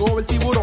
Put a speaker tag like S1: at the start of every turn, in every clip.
S1: llegó el tiburón.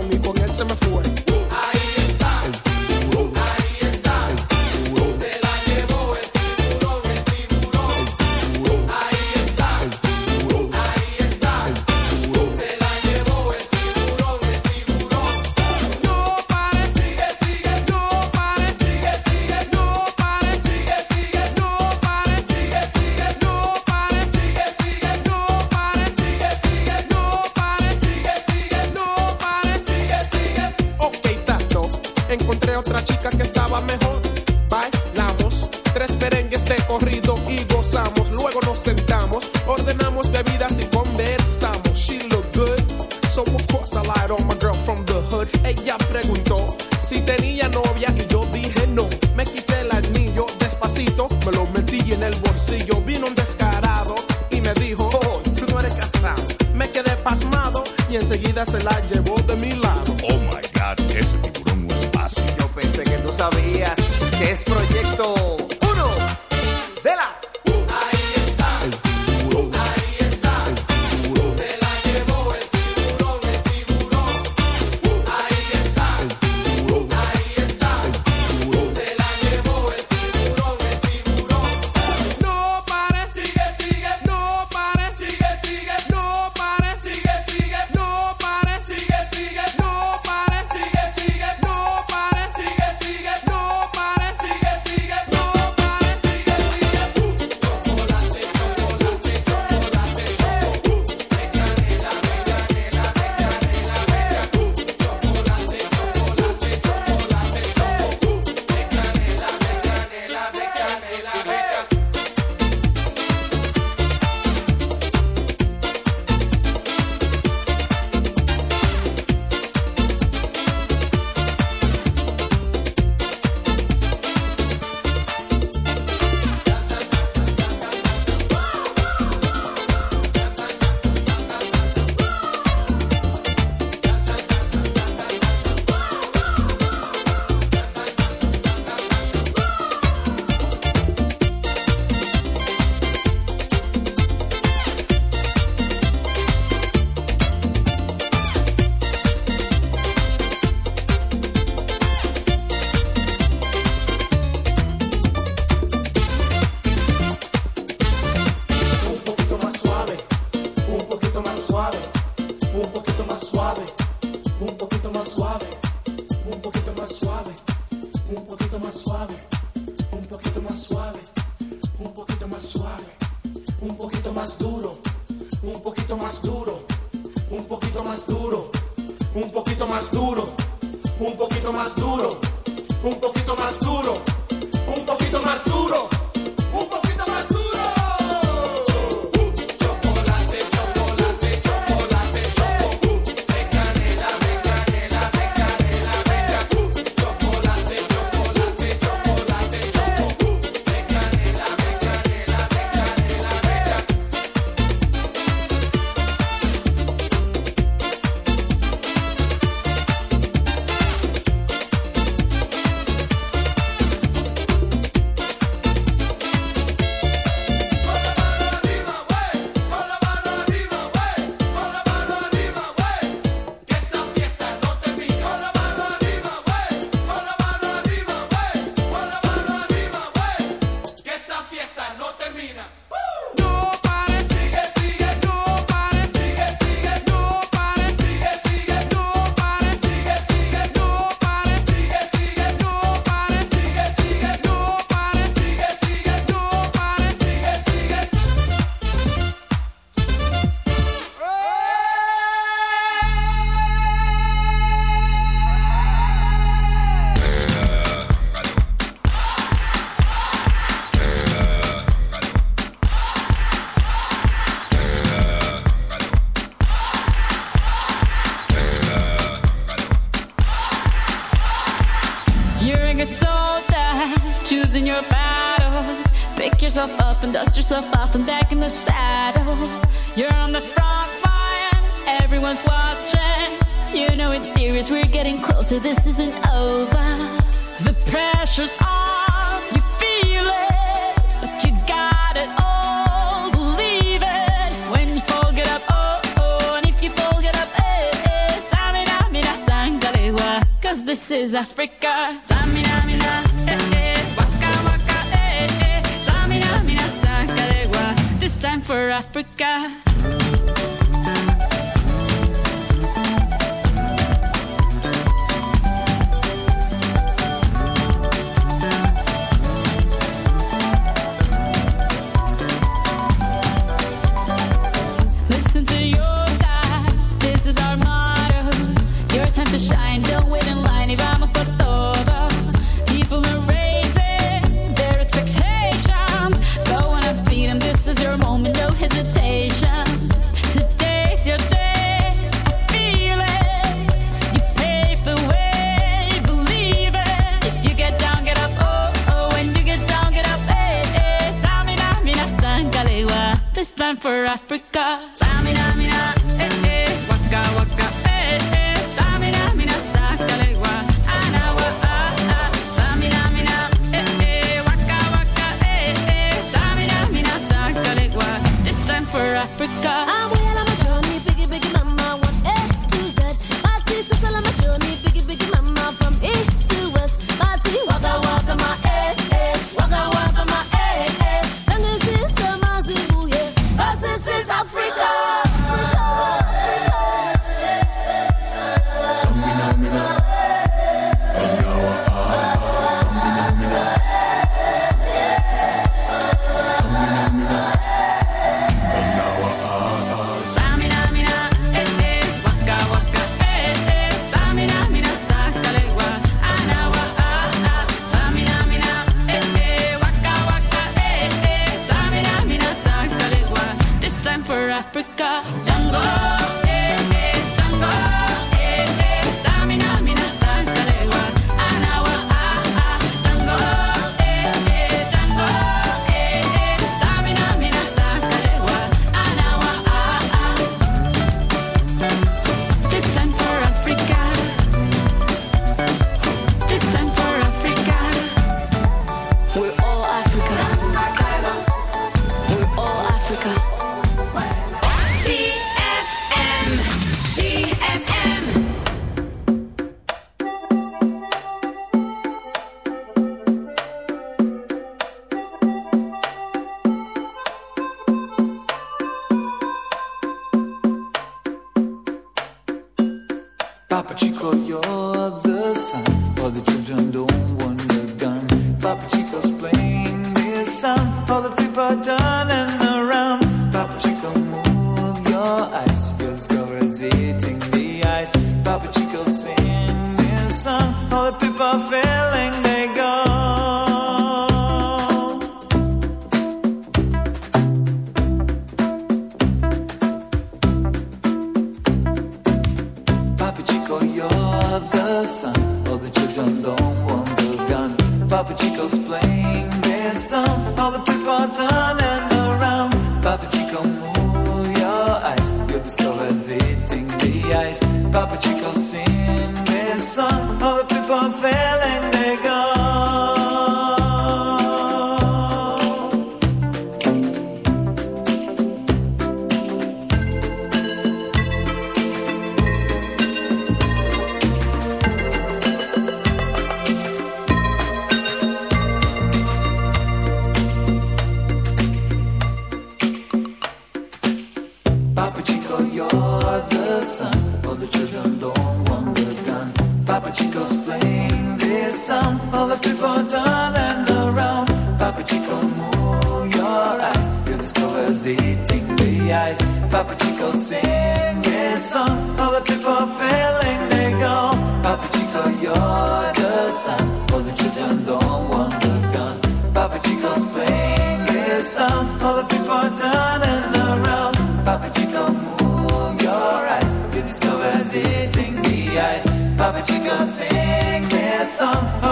S2: some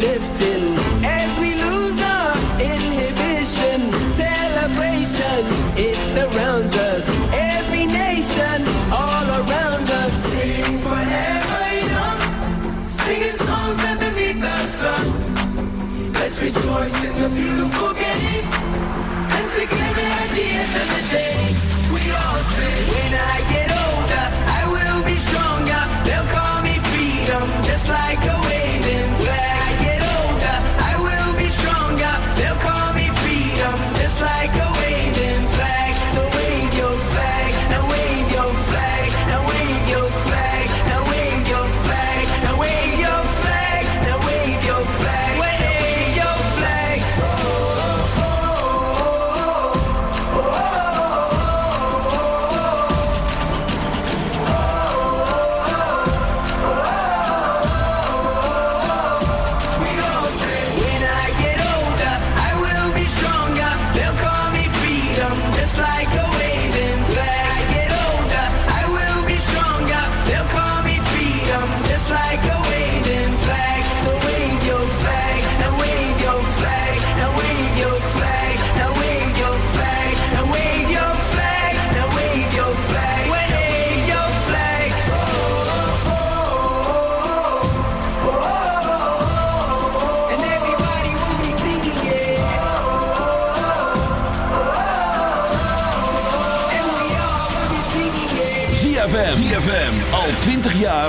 S2: Lifting as we lose our inhibition. Celebration, it surrounds us. Every nation, all around us. Sing forever young, singing songs underneath the sun. Let's rejoice in the beautiful game. And together at the end of the day, we all sing. when I get older, I will be stronger. They'll call me freedom, just like a wave.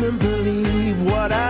S3: Couldn't believe what I'd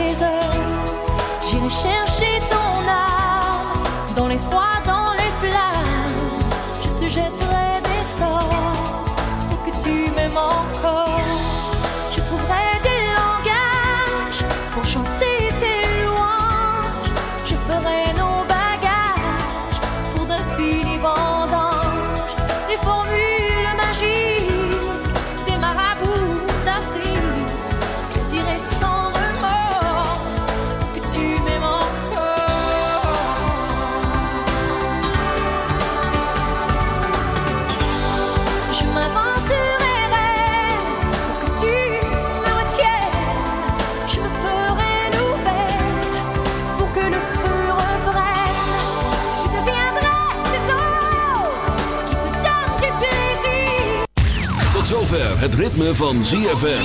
S4: ritme van ZFM.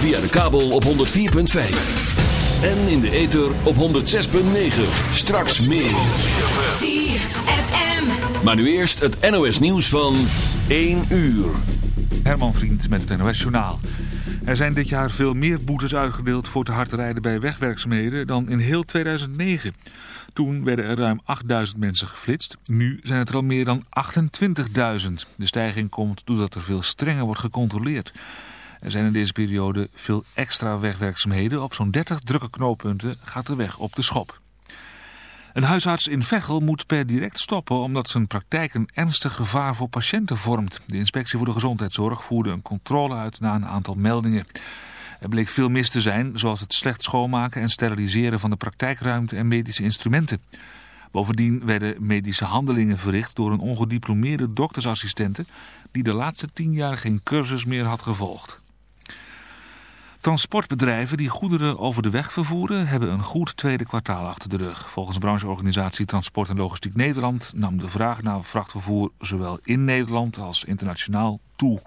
S4: Via de kabel op 104.5. En in de ether op 106.9. Straks meer.
S5: ZFM.
S4: Maar nu eerst het NOS nieuws van 1 uur.
S6: Herman Vriend met het NOS Journaal. Er zijn dit jaar veel meer boetes uitgedeeld voor te hard rijden bij wegwerkzaamheden dan in heel 2009. Toen werden er ruim 8000 mensen geflitst. Nu zijn het er al meer dan 28.000. De stijging komt doordat er veel strenger wordt gecontroleerd. Er zijn in deze periode veel extra wegwerkzaamheden. Op zo'n 30 drukke knooppunten gaat de weg op de schop. Een huisarts in Veghel moet per direct stoppen omdat zijn praktijk een ernstig gevaar voor patiënten vormt. De inspectie voor de gezondheidszorg voerde een controle uit na een aantal meldingen. Er bleek veel mis te zijn, zoals het slecht schoonmaken en steriliseren van de praktijkruimte en medische instrumenten. Bovendien werden medische handelingen verricht door een ongediplomeerde doktersassistente die de laatste tien jaar geen cursus meer had gevolgd. Transportbedrijven die goederen over de weg vervoeren hebben een goed tweede kwartaal achter de rug. Volgens brancheorganisatie Transport en Logistiek Nederland nam de vraag naar vrachtvervoer zowel in Nederland als internationaal toe.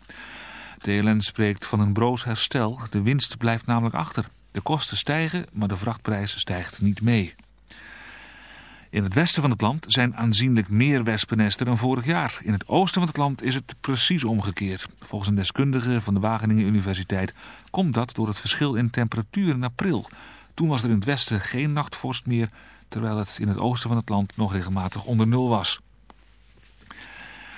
S6: DLN spreekt van een broos herstel. De winst blijft namelijk achter. De kosten stijgen, maar de vrachtprijs stijgt niet mee. In het westen van het land zijn aanzienlijk meer wespennesten dan vorig jaar. In het oosten van het land is het precies omgekeerd. Volgens een deskundige van de Wageningen Universiteit komt dat door het verschil in temperatuur in april. Toen was er in het westen geen nachtvorst meer, terwijl het in het oosten van het land nog regelmatig onder nul was.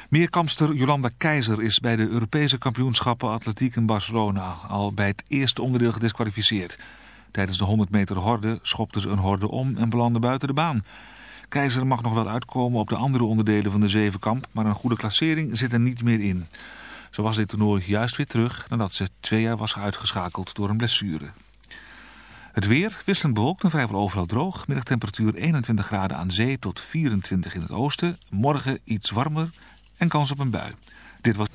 S6: Meerkampster Jolanda Keizer is bij de Europese kampioenschappen atletiek in Barcelona al bij het eerste onderdeel gedisqualificeerd. Tijdens de 100 meter horde schopte ze een horde om en belandde buiten de baan. Keizer mag nog wel uitkomen op de andere onderdelen van de zevenkamp, maar een goede klassering zit er niet meer in. Zo was dit toernooi juist weer terug nadat ze twee jaar was uitgeschakeld door een blessure. Het weer wisselend bewolkt en vrijwel overal droog. Middagtemperatuur 21 graden aan zee tot 24 in het oosten. Morgen iets warmer en kans op een bui. Dit was...